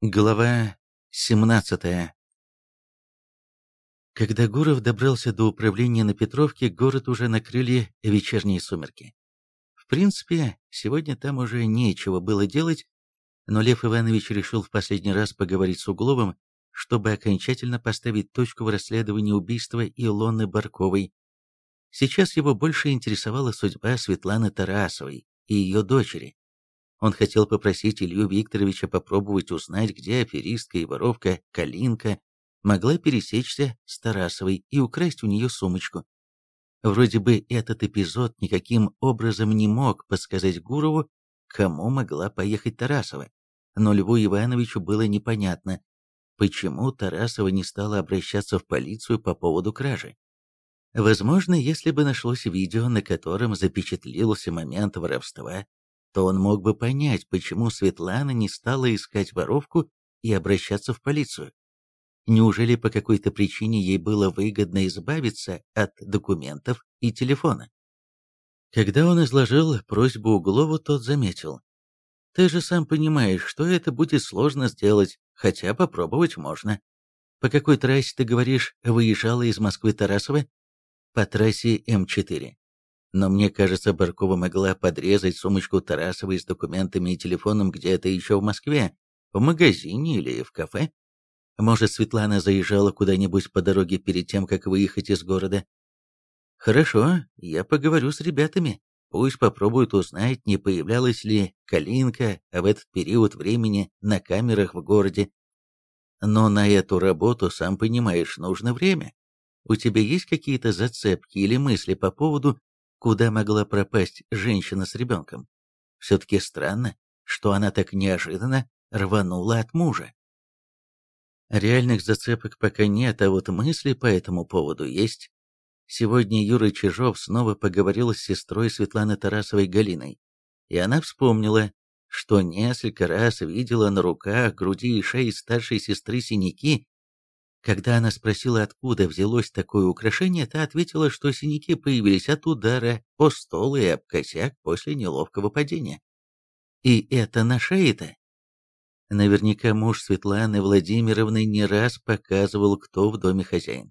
Глава 17 Когда Гуров добрался до управления на Петровке, город уже накрыли вечерние сумерки. В принципе, сегодня там уже нечего было делать, но Лев Иванович решил в последний раз поговорить с Угловым, чтобы окончательно поставить точку в расследовании убийства Илоны Барковой. Сейчас его больше интересовала судьба Светланы Тарасовой и ее дочери. Он хотел попросить Илью Викторовича попробовать узнать, где аферистка и воровка Калинка могла пересечься с Тарасовой и украсть у нее сумочку. Вроде бы этот эпизод никаким образом не мог подсказать Гурову, кому могла поехать Тарасова, но Льву Ивановичу было непонятно, почему Тарасова не стала обращаться в полицию по поводу кражи. Возможно, если бы нашлось видео, на котором запечатлелся момент воровства, то он мог бы понять, почему Светлана не стала искать воровку и обращаться в полицию. Неужели по какой-то причине ей было выгодно избавиться от документов и телефона? Когда он изложил просьбу Углову, тот заметил. «Ты же сам понимаешь, что это будет сложно сделать, хотя попробовать можно. По какой трассе, ты говоришь, выезжала из Москвы Тарасова?» «По трассе М4. Но мне кажется, Баркова могла подрезать сумочку Тарасовой с документами и телефоном где-то еще в Москве, в магазине или в кафе. Может, Светлана заезжала куда-нибудь по дороге перед тем, как выехать из города? Хорошо, я поговорю с ребятами. Пусть попробуют узнать, не появлялась ли Калинка в этот период времени на камерах в городе. Но на эту работу, сам понимаешь, нужно время. У тебя есть какие-то зацепки или мысли по поводу куда могла пропасть женщина с ребенком. Все-таки странно, что она так неожиданно рванула от мужа. Реальных зацепок пока нет, а вот мысли по этому поводу есть. Сегодня Юра Чижов снова поговорил с сестрой Светланы Тарасовой Галиной, и она вспомнила, что несколько раз видела на руках, груди и шее старшей сестры синяки, когда она спросила, откуда взялось такое украшение, та ответила, что синяки появились от удара о стол и об косяк после неловкого падения. И это на шее-то? Наверняка муж Светланы Владимировны не раз показывал, кто в доме хозяин.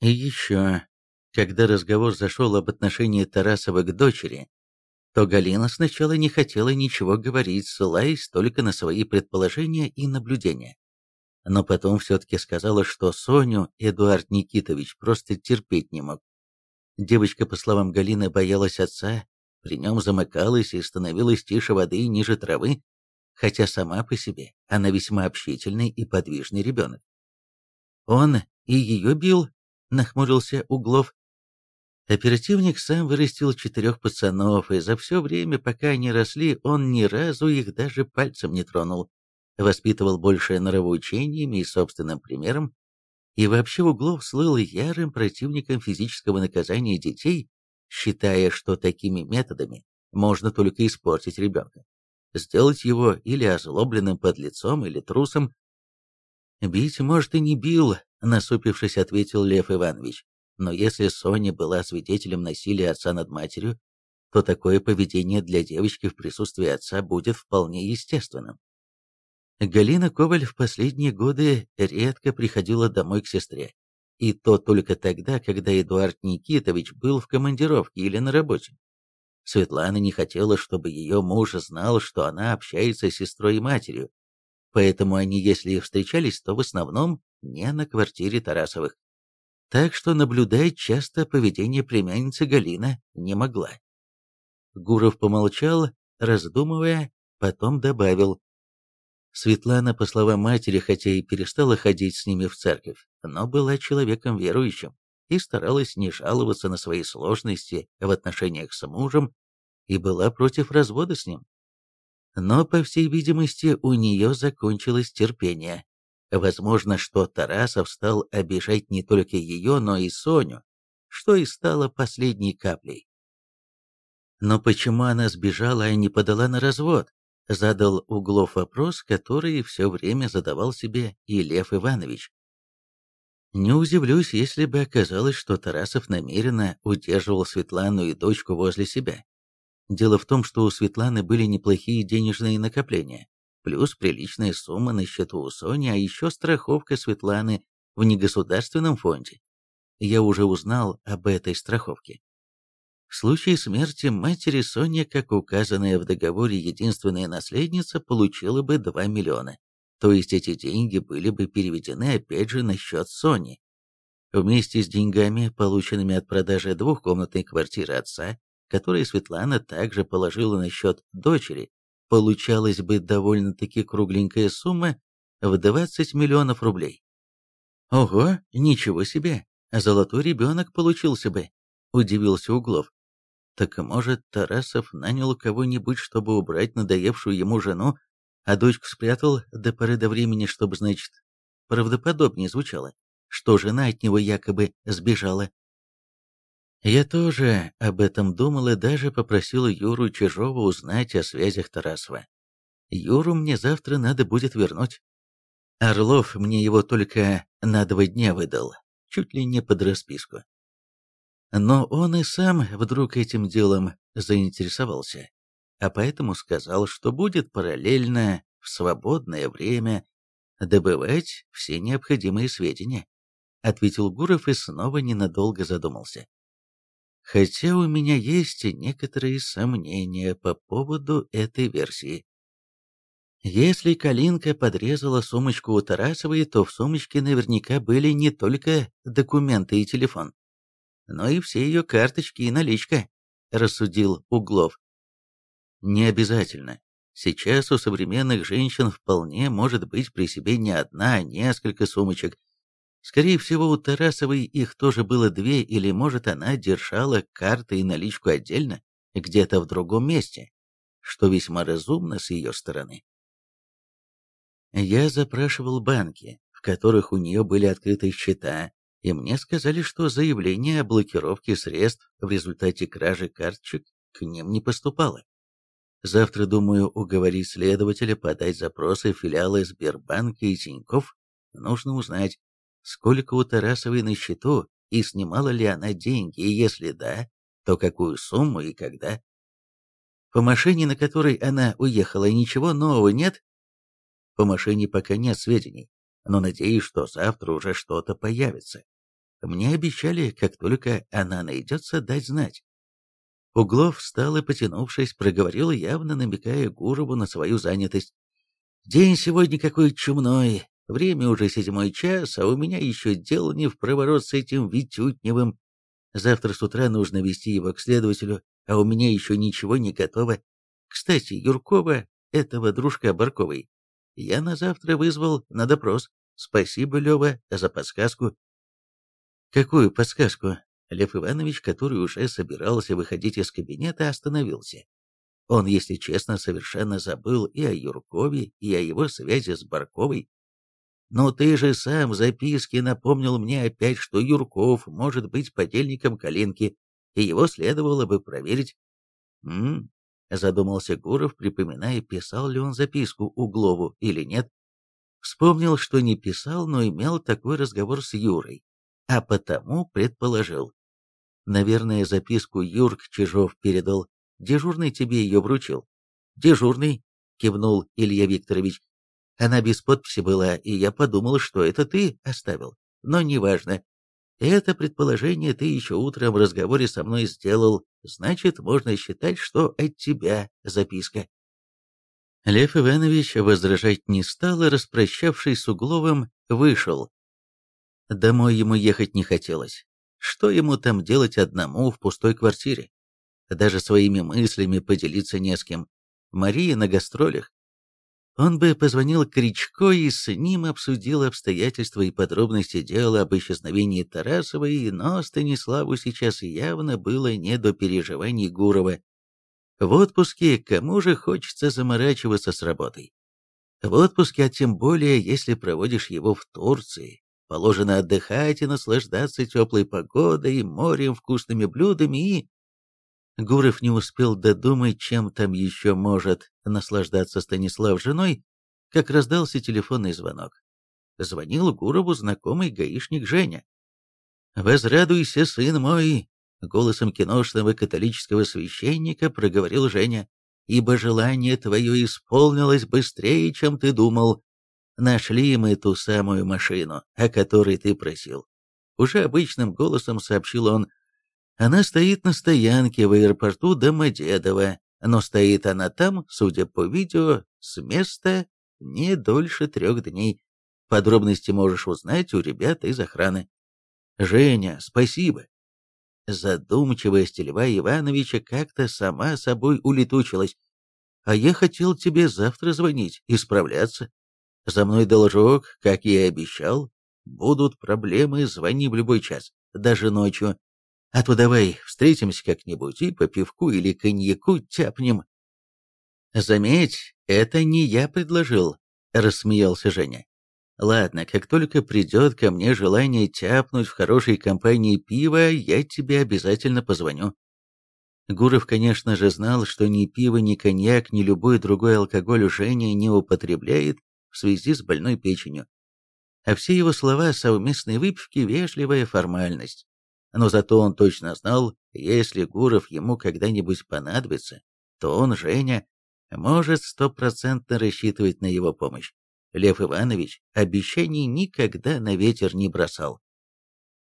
И еще, когда разговор зашел об отношении Тарасова к дочери, то Галина сначала не хотела ничего говорить, ссылаясь только на свои предположения и наблюдения но потом все-таки сказала, что Соню Эдуард Никитович просто терпеть не мог. Девочка, по словам Галины, боялась отца, при нем замыкалась и становилась тише воды ниже травы, хотя сама по себе она весьма общительный и подвижный ребенок. «Он и ее бил?» — нахмурился Углов. Оперативник сам вырастил четырех пацанов, и за все время, пока они росли, он ни разу их даже пальцем не тронул воспитывал больше нравоучениями и собственным примером, и вообще Углов слыл ярым противником физического наказания детей, считая, что такими методами можно только испортить ребенка, сделать его или озлобленным подлецом, или трусом. «Бить, может, и не бил», — насупившись, ответил Лев Иванович. «Но если Соня была свидетелем насилия отца над матерью, то такое поведение для девочки в присутствии отца будет вполне естественным. Галина Коваль в последние годы редко приходила домой к сестре. И то только тогда, когда Эдуард Никитович был в командировке или на работе. Светлана не хотела, чтобы ее муж знал, что она общается с сестрой и матерью, поэтому они, если и встречались, то в основном не на квартире Тарасовых. Так что наблюдать часто поведение племянницы Галина не могла. Гуров помолчал, раздумывая, потом добавил, Светлана, по словам матери, хотя и перестала ходить с ними в церковь, но была человеком верующим и старалась не жаловаться на свои сложности в отношениях с мужем и была против развода с ним. Но, по всей видимости, у нее закончилось терпение. Возможно, что Тарасов стал обижать не только ее, но и Соню, что и стало последней каплей. Но почему она сбежала и не подала на развод? Задал Углов вопрос, который все время задавал себе и Лев Иванович. Не удивлюсь, если бы оказалось, что Тарасов намеренно удерживал Светлану и дочку возле себя. Дело в том, что у Светланы были неплохие денежные накопления, плюс приличная сумма на счету у Сони, а еще страховка Светланы в негосударственном фонде. Я уже узнал об этой страховке. В случае смерти матери Соня, как указанная в договоре единственная наследница, получила бы 2 миллиона. То есть эти деньги были бы переведены опять же на счет Сони. Вместе с деньгами, полученными от продажи двухкомнатной квартиры отца, которые Светлана также положила на счет дочери, получалась бы довольно-таки кругленькая сумма в 20 миллионов рублей. Ого, ничего себе, золотой ребенок получился бы, удивился Углов. Так может, Тарасов нанял кого-нибудь, чтобы убрать надоевшую ему жену, а дочку спрятал до поры до времени, чтобы, значит, правдоподобнее звучало, что жена от него якобы сбежала. Я тоже об этом думал и даже попросил Юру Чижова узнать о связях Тарасова. Юру мне завтра надо будет вернуть. Орлов мне его только на два дня выдал, чуть ли не под расписку. Но он и сам вдруг этим делом заинтересовался, а поэтому сказал, что будет параллельно в свободное время добывать все необходимые сведения, ответил Гуров и снова ненадолго задумался. Хотя у меня есть некоторые сомнения по поводу этой версии. Если Калинка подрезала сумочку у Тарасовой, то в сумочке наверняка были не только документы и телефон но и все ее карточки и наличка», — рассудил Углов. «Не обязательно. Сейчас у современных женщин вполне может быть при себе не одна, а несколько сумочек. Скорее всего, у Тарасовой их тоже было две, или, может, она держала карты и наличку отдельно, где-то в другом месте, что весьма разумно с ее стороны. Я запрашивал банки, в которых у нее были открыты счета, и мне сказали, что заявление о блокировке средств в результате кражи карточек к ним не поступало. Завтра, думаю, уговорить следователя подать запросы в филиалы Сбербанка и Тинькофф. Нужно узнать, сколько у Тарасовой на счету и снимала ли она деньги, и если да, то какую сумму и когда. По машине, на которой она уехала, ничего нового нет? По машине пока нет сведений, но надеюсь, что завтра уже что-то появится. Мне обещали, как только она найдется, дать знать. Углов встал и, потянувшись, проговорил, явно намекая Гурову на свою занятость. «День сегодня какой чумной, время уже седьмой час, а у меня еще дело не в проворот с этим Витютневым. Завтра с утра нужно вести его к следователю, а у меня еще ничего не готово. Кстати, Юркова, этого дружка Барковой, я на завтра вызвал на допрос. Спасибо, Лева, за подсказку. Какую подсказку? Лев Иванович, который уже собирался выходить из кабинета, остановился. Он, если честно, совершенно забыл и о Юркове, и о его связи с Барковой. Но ты же сам в записке напомнил мне опять, что Юрков может быть подельником Калинки, и его следовало бы проверить. «М-м», задумался Гуров, припоминая, писал ли он записку Углову или нет. Вспомнил, что не писал, но имел такой разговор с Юрой а потому предположил. Наверное, записку Юрк Чижов передал. Дежурный тебе ее вручил. Дежурный, кивнул Илья Викторович. Она без подписи была, и я подумал, что это ты оставил. Но неважно. Это предположение ты еще утром в разговоре со мной сделал, значит, можно считать, что от тебя записка. Лев Иванович возражать не стал и, распрощавшись с Угловым, вышел. Домой ему ехать не хотелось. Что ему там делать одному в пустой квартире? Даже своими мыслями поделиться не с кем. Мария на гастролях. Он бы позвонил Кричко и с ним обсудил обстоятельства и подробности дела об исчезновении Тарасовой, но Станиславу сейчас явно было не до переживаний Гурова. В отпуске кому же хочется заморачиваться с работой? В отпуске, а тем более, если проводишь его в Турции, Положено отдыхать и наслаждаться теплой погодой, морем, вкусными блюдами и... Гуров не успел додумать, чем там еще может наслаждаться Станислав женой, как раздался телефонный звонок. Звонил Гурову знакомый гаишник Женя. «Возрадуйся, сын мой!» — голосом киношного католического священника проговорил Женя. ибо желание твое исполнилось быстрее, чем ты думал. Нашли мы ту самую машину, о которой ты просил. Уже обычным голосом сообщил он. Она стоит на стоянке в аэропорту Домодедово, но стоит она там, судя по видео, с места не дольше трех дней. Подробности можешь узнать у ребят из охраны. Женя, спасибо. Задумчивость Льва Ивановича как-то сама собой улетучилась. А я хотел тебе завтра звонить, исправляться. За мной должок, как я и обещал. Будут проблемы, звони в любой час, даже ночью. А то давай встретимся как-нибудь и по пивку или коньяку тяпнем. Заметь, это не я предложил, рассмеялся Женя. Ладно, как только придет ко мне желание тяпнуть в хорошей компании пива, я тебе обязательно позвоню. Гуров, конечно же, знал, что ни пиво, ни коньяк, ни любой другой алкоголь Женя не употребляет в связи с больной печенью. А все его слова совместной выпивки – вежливая формальность. Но зато он точно знал, если Гуров ему когда-нибудь понадобится, то он, Женя, может стопроцентно рассчитывать на его помощь. Лев Иванович обещаний никогда на ветер не бросал.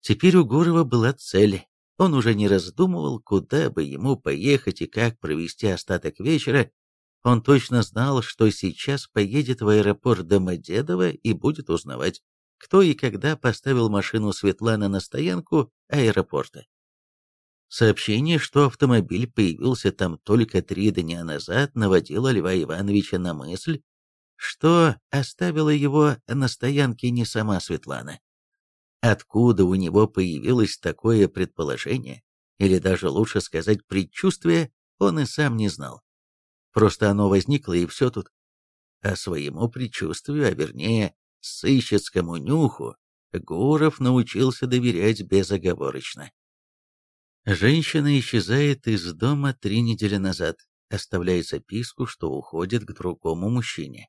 Теперь у Гурова была цель. Он уже не раздумывал, куда бы ему поехать и как провести остаток вечера. Он точно знал, что сейчас поедет в аэропорт Домодедово и будет узнавать, кто и когда поставил машину Светланы на стоянку аэропорта. Сообщение, что автомобиль появился там только три дня назад, наводило Льва Ивановича на мысль, что оставила его на стоянке не сама Светлана. Откуда у него появилось такое предположение, или даже лучше сказать предчувствие, он и сам не знал. Просто оно возникло и все тут. А своему предчувствию, а вернее, сыщицкому нюху, Гуров научился доверять безоговорочно. Женщина исчезает из дома три недели назад, оставляя записку, что уходит к другому мужчине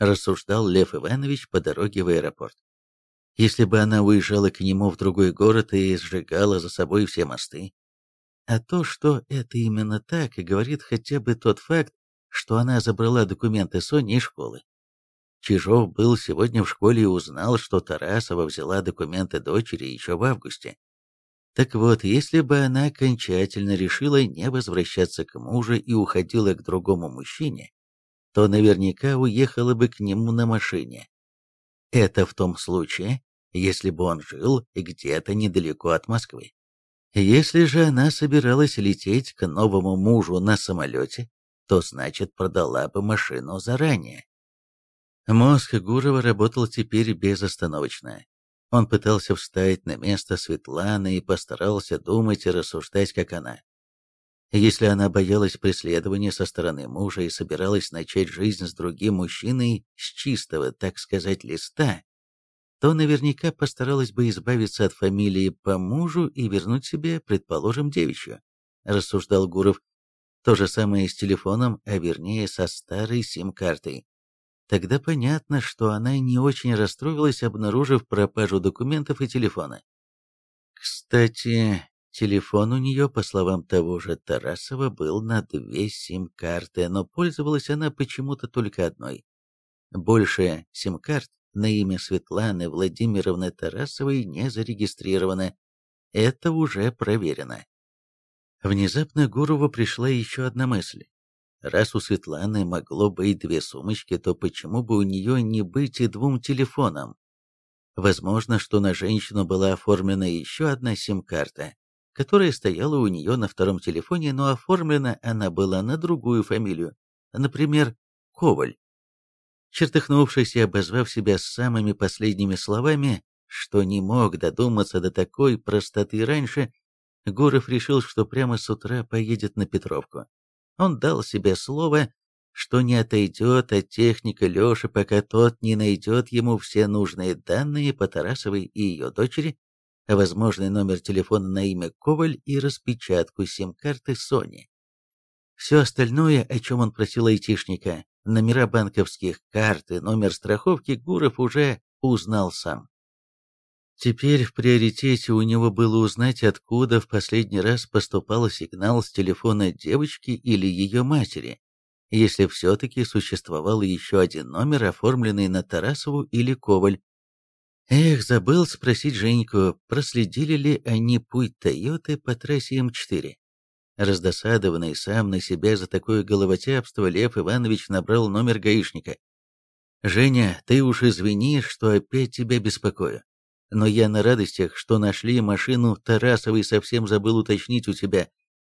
рассуждал Лев Иванович по дороге в аэропорт. Если бы она уезжала к нему в другой город и сжигала за собой все мосты. А то, что это именно так, говорит хотя бы тот факт, что она забрала документы Сони из школы. Чижов был сегодня в школе и узнал, что Тарасова взяла документы дочери еще в августе. Так вот, если бы она окончательно решила не возвращаться к мужу и уходила к другому мужчине, то наверняка уехала бы к нему на машине. Это в том случае, если бы он жил где-то недалеко от Москвы. Если же она собиралась лететь к новому мужу на самолете, то значит продала бы машину заранее. Мозг Гурова работал теперь безостановочно. Он пытался встать на место Светланы и постарался думать и рассуждать, как она. Если она боялась преследования со стороны мужа и собиралась начать жизнь с другим мужчиной с чистого, так сказать, листа, то наверняка постаралась бы избавиться от фамилии по мужу и вернуть себе, предположим, девичью, рассуждал Гуров. То же самое с телефоном, а вернее со старой сим-картой. Тогда понятно, что она не очень расстроилась, обнаружив пропажу документов и телефона. Кстати, Телефон у нее, по словам того же Тарасова, был на две сим-карты, но пользовалась она почему-то только одной. Больше сим-карт на имя Светланы Владимировны Тарасовой не зарегистрировано. Это уже проверено. Внезапно Гурову пришла еще одна мысль. Раз у Светланы могло быть две сумочки, то почему бы у нее не быть и двум телефонам? Возможно, что на женщину была оформлена еще одна сим-карта, которая стояла у нее на втором телефоне, но оформлена она была на другую фамилию, например, Коваль. Чертыхнувшись и обозвав себя самыми последними словами, что не мог додуматься до такой простоты раньше, Гуров решил, что прямо с утра поедет на Петровку. Он дал себе слово, что не отойдет от техника Леши, пока тот не найдет ему все нужные данные по Тарасовой и ее дочери, возможный номер телефона на имя Коваль и распечатку сим-карты Sony. Все остальное, о чем он просил айтишника, номера банковских карт и номер страховки, Гуров уже узнал сам. Теперь в приоритете у него было узнать, откуда в последний раз поступал сигнал с телефона девочки или ее матери, если все-таки существовал еще один номер, оформленный на Тарасову или Коваль. Эх, забыл спросить Женьку, проследили ли они путь Тойоты по трассе М4. Раздосадованный сам на себя за такое головотяпство, Лев Иванович набрал номер гаишника. «Женя, ты уж извини, что опять тебя беспокою. Но я на радостях, что нашли машину Тарасовой, совсем забыл уточнить у тебя,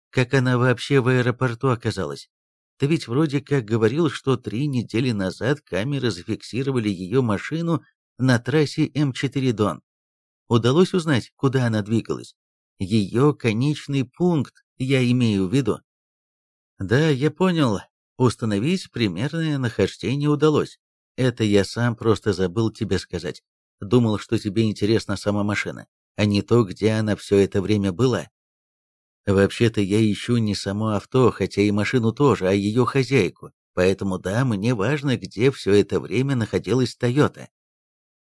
как она вообще в аэропорту оказалась. Ты ведь вроде как говорил, что три недели назад камеры зафиксировали ее машину на трассе М4 Дон. Удалось узнать, куда она двигалась? Ее конечный пункт, я имею в виду. Да, я понял. Установить примерное нахождение удалось. Это я сам просто забыл тебе сказать. Думал, что тебе интересна сама машина, а не то, где она все это время была. Вообще-то я ищу не само авто, хотя и машину тоже, а ее хозяйку. Поэтому да, мне важно, где все это время находилась Тойота.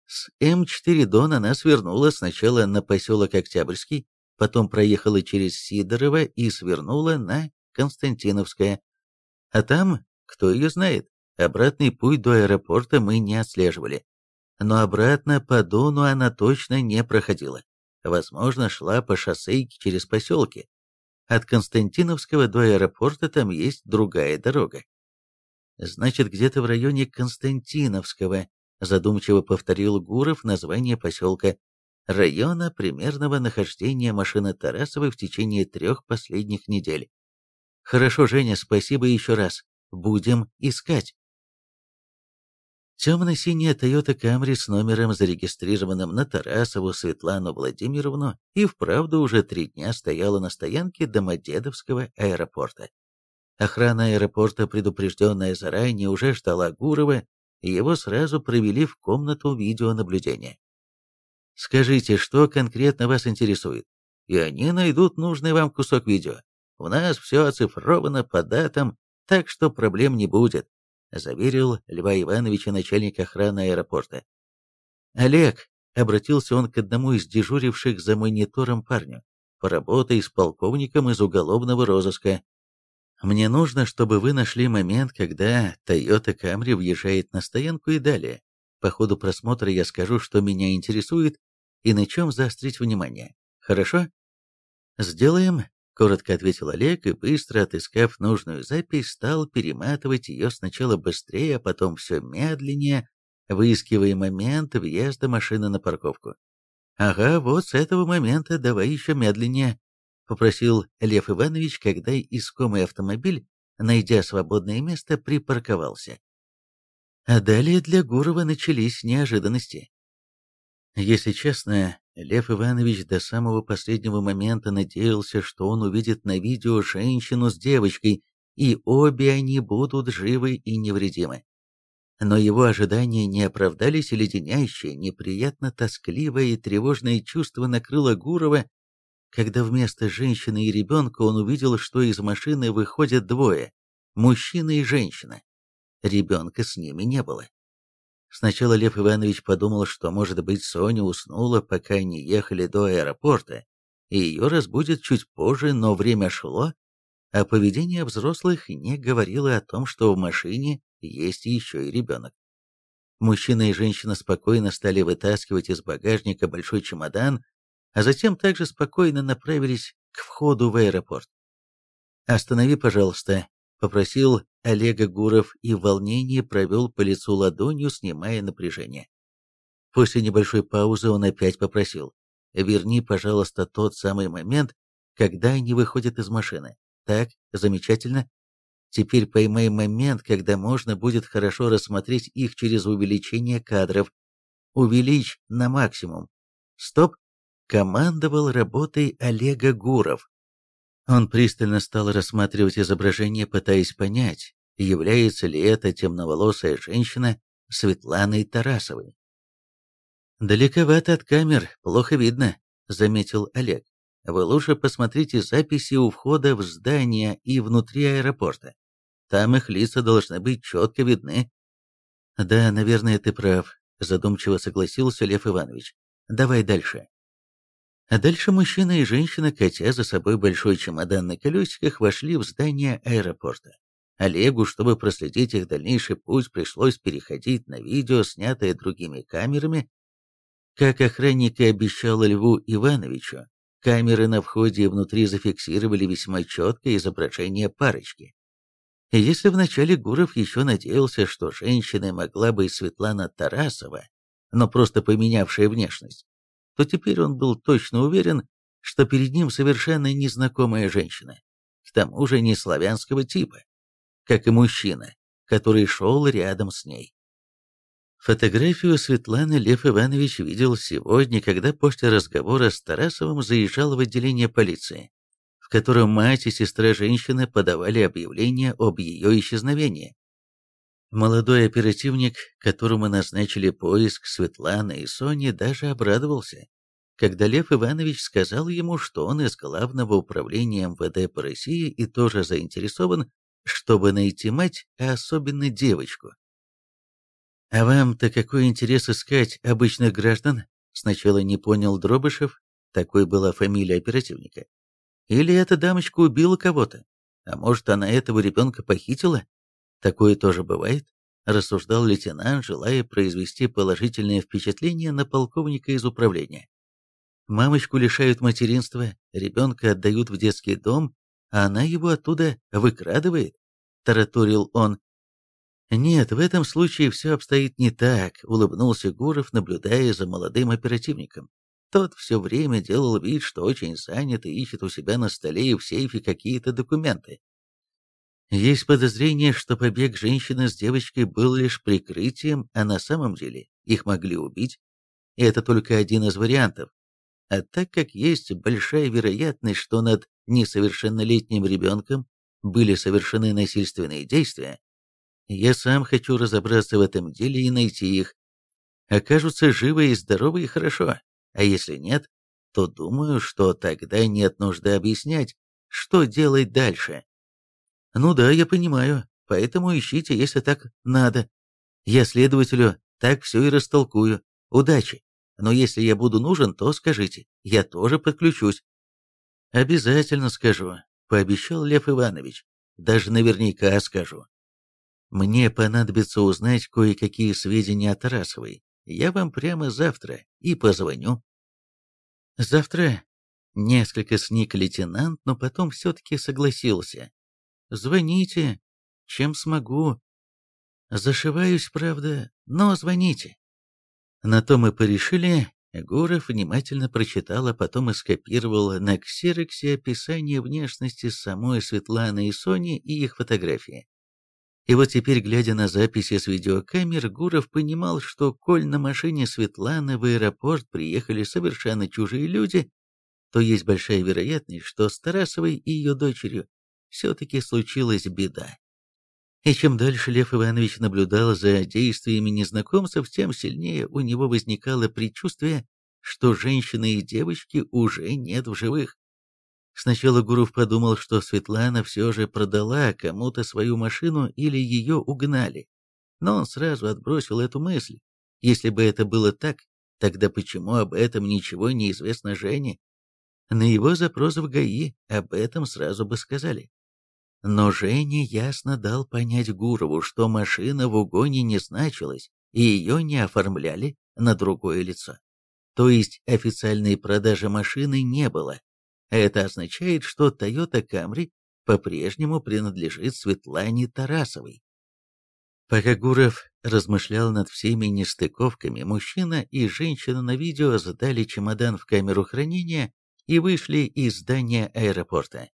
С М4 Дон она свернула сначала на поселок Октябрьский, потом проехала через Сидорово и свернула на Константиновское. А там, кто ее знает, обратный путь до аэропорта мы не отслеживали. Но обратно по Дону она точно не проходила. Возможно, шла по шоссейке через поселки, от Константиновского до аэропорта там есть другая дорога. Значит, где-то в районе Константиновского, задумчиво повторил Гуров название поселка, района примерного нахождения машины Тарасовой в течение трех последних недель. Хорошо, Женя, спасибо еще раз. Будем искать. Темно-синяя Toyota Camry с номером, зарегистрированным на Тарасову Светлану Владимировну, и вправду уже три дня стояла на стоянке Домодедовского аэропорта. Охрана аэропорта, предупрежденная заранее, уже ждала Гурова, и его сразу провели в комнату видеонаблюдения. «Скажите, что конкретно вас интересует?» И они найдут нужный вам кусок видео. У нас все оцифровано по датам, так что проблем не будет заверил Льва Ивановича начальник охраны аэропорта. «Олег», — обратился он к одному из дежуривших за монитором парню, «поработай с полковником из уголовного розыска. Мне нужно, чтобы вы нашли момент, когда Toyota Camry въезжает на стоянку и далее. По ходу просмотра я скажу, что меня интересует и на чем заострить внимание. Хорошо? Сделаем, Коротко ответил Олег и, быстро отыскав нужную запись, стал перематывать ее сначала быстрее, а потом все медленнее, выискивая момент въезда машины на парковку. «Ага, вот с этого момента давай еще медленнее», — попросил Лев Иванович, когда искомый автомобиль, найдя свободное место, припарковался. А далее для Гурова начались неожиданности. Если честно, Лев Иванович до самого последнего момента надеялся, что он увидит на видео женщину с девочкой, и обе они будут живы и невредимы. Но его ожидания не оправдались, и леденящее, неприятно тоскливое и тревожное чувство накрыло Гурова, когда вместо женщины и ребенка он увидел, что из машины выходят двое – мужчина и женщина. Ребенка с ними не было. Сначала Лев Иванович подумал, что, может быть, Соня уснула, пока они ехали до аэропорта, и ее разбудят чуть позже, но время шло, а поведение взрослых не говорило о том, что в машине есть еще и ребенок. Мужчина и женщина спокойно стали вытаскивать из багажника большой чемодан, а затем также спокойно направились к входу в аэропорт. «Останови, пожалуйста», — попросил Олега Гуров и в волнении провел по лицу ладонью, снимая напряжение. После небольшой паузы он опять попросил, «Верни, пожалуйста, тот самый момент, когда они выходят из машины. Так, замечательно. Теперь поймай момент, когда можно будет хорошо рассмотреть их через увеличение кадров. Увеличь на максимум. Стоп!» Командовал работой Олега Гуров. Он пристально стал рассматривать изображение, пытаясь понять, является ли это темноволосая женщина Светланой Тарасовой. «Далековато от камер, плохо видно», — заметил Олег. «Вы лучше посмотрите записи у входа в здание и внутри аэропорта. Там их лица должны быть четко видны». «Да, наверное, ты прав», — задумчиво согласился Лев Иванович. «Давай дальше». А дальше мужчина и женщина, катя за собой большой чемодан на колесиках, вошли в здание аэропорта. Олегу, чтобы проследить их дальнейший путь, пришлось переходить на видео, снятое другими камерами. Как охранник и обещал Льву Ивановичу, камеры на входе и внутри зафиксировали весьма четкое изображение парочки. И если вначале Гуров еще надеялся, что женщиной могла быть Светлана Тарасова, но просто поменявшая внешность, то теперь он был точно уверен, что перед ним совершенно незнакомая женщина, к тому же не славянского типа как и мужчина, который шел рядом с ней. Фотографию Светланы Лев Иванович видел сегодня, когда после разговора с Тарасовым заезжал в отделение полиции, в котором мать и сестра женщины подавали объявление об ее исчезновении. Молодой оперативник, которому назначили поиск Светланы и Сони, даже обрадовался, когда Лев Иванович сказал ему, что он из Главного управления МВД по России и тоже заинтересован чтобы найти мать, а особенно девочку. «А вам-то какой интерес искать обычных граждан?» Сначала не понял Дробышев, такой была фамилия оперативника. «Или эта дамочка убила кого-то? А может, она этого ребенка похитила? Такое тоже бывает?» рассуждал лейтенант, желая произвести положительное впечатление на полковника из управления. Мамочку лишают материнства, ребенка отдают в детский дом, а она его оттуда выкрадывает, — тараторил он. «Нет, в этом случае все обстоит не так», — улыбнулся Гуров, наблюдая за молодым оперативником. Тот все время делал вид, что очень занят и ищет у себя на столе и в сейфе какие-то документы. Есть подозрение, что побег женщины с девочкой был лишь прикрытием, а на самом деле их могли убить. И это только один из вариантов. А так как есть большая вероятность, что над несовершеннолетним ребенком были совершены насильственные действия, я сам хочу разобраться в этом деле и найти их. Окажутся живы и здоровы и хорошо, а если нет, то думаю, что тогда нет нужды объяснять, что делать дальше. Ну да, я понимаю, поэтому ищите, если так надо. Я следователю так все и растолкую. Удачи. Но если я буду нужен, то скажите, я тоже подключусь. Обязательно скажу, пообещал Лев Иванович. Даже наверняка скажу. Мне понадобится узнать кое-какие сведения о Тарасовой. Я вам прямо завтра и позвоню. Завтра несколько сник лейтенант, но потом все-таки согласился. Звоните, чем смогу. Зашиваюсь, правда, но звоните. На то мы порешили, Гуров внимательно прочитал, а потом и скопировал на ксероксе описание внешности самой Светланы и Сони и их фотографии. И вот теперь, глядя на записи с видеокамер, Гуров понимал, что коль на машине Светланы в аэропорт приехали совершенно чужие люди, то есть большая вероятность, что с Тарасовой и ее дочерью все-таки случилась беда. И чем дальше Лев Иванович наблюдал за действиями незнакомцев, тем сильнее у него возникало предчувствие, что женщины и девочки уже нет в живых. Сначала Гуров подумал, что Светлана все же продала кому-то свою машину или ее угнали. Но он сразу отбросил эту мысль. Если бы это было так, тогда почему об этом ничего не известно Жене? На его запрос в ГАИ об этом сразу бы сказали. Но Женя ясно дал понять Гурову, что машина в угоне не значилась, и ее не оформляли на другое лицо. То есть официальной продажи машины не было. Это означает, что Toyota Camry по-прежнему принадлежит Светлане Тарасовой. Пока Гуров размышлял над всеми нестыковками, мужчина и женщина на видео сдали чемодан в камеру хранения и вышли из здания аэропорта.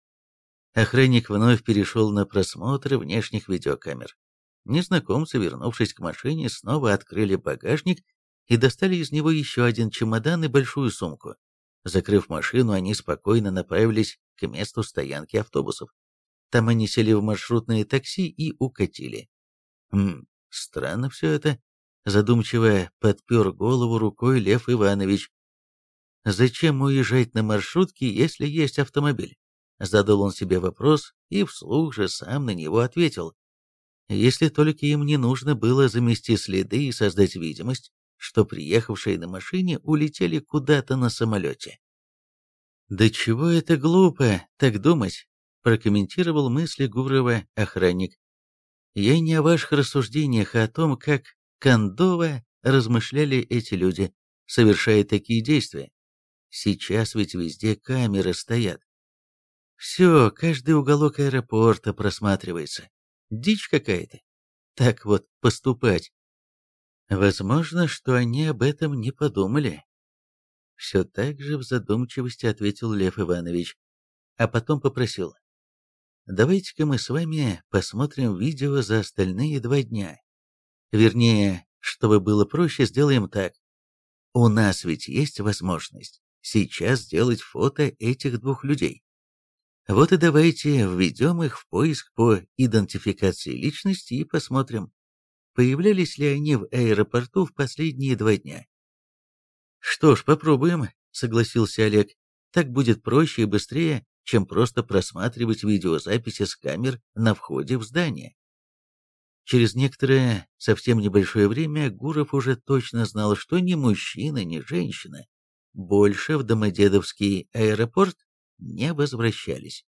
Охранник вновь перешел на просмотр внешних видеокамер. Незнакомцы, вернувшись к машине, снова открыли багажник и достали из него еще один чемодан и большую сумку. Закрыв машину, они спокойно направились к месту стоянки автобусов. Там они сели в маршрутное такси и укатили. Хм, странно все это. Задумчиво подпер голову рукой Лев Иванович. Зачем уезжать на маршрутке, если есть автомобиль? Задал он себе вопрос и вслух же сам на него ответил. Если только им не нужно было замести следы и создать видимость, что приехавшие на машине улетели куда-то на самолете. «Да чего это глупо, так думать?» – прокомментировал мысли Гурова охранник. Я не о ваших рассуждениях, а о том, как кондово размышляли эти люди, совершая такие действия. Сейчас ведь везде камеры стоят. Все, каждый уголок аэропорта просматривается. Дичь какая-то. Так вот поступать. Возможно, что они об этом не подумали. Все так же в задумчивости ответил Лев Иванович, а потом попросил. Давайте-ка мы с вами посмотрим видео за остальные два дня. Вернее, чтобы было проще, сделаем так. У нас ведь есть возможность сейчас сделать фото этих двух людей. Вот и давайте введем их в поиск по идентификации личности и посмотрим, появлялись ли они в аэропорту в последние два дня. «Что ж, попробуем», — согласился Олег. «Так будет проще и быстрее, чем просто просматривать видеозаписи с камер на входе в здание». Через некоторое, совсем небольшое время, Гуров уже точно знал, что ни мужчина, ни женщина больше в Домодедовский аэропорт не возвращались.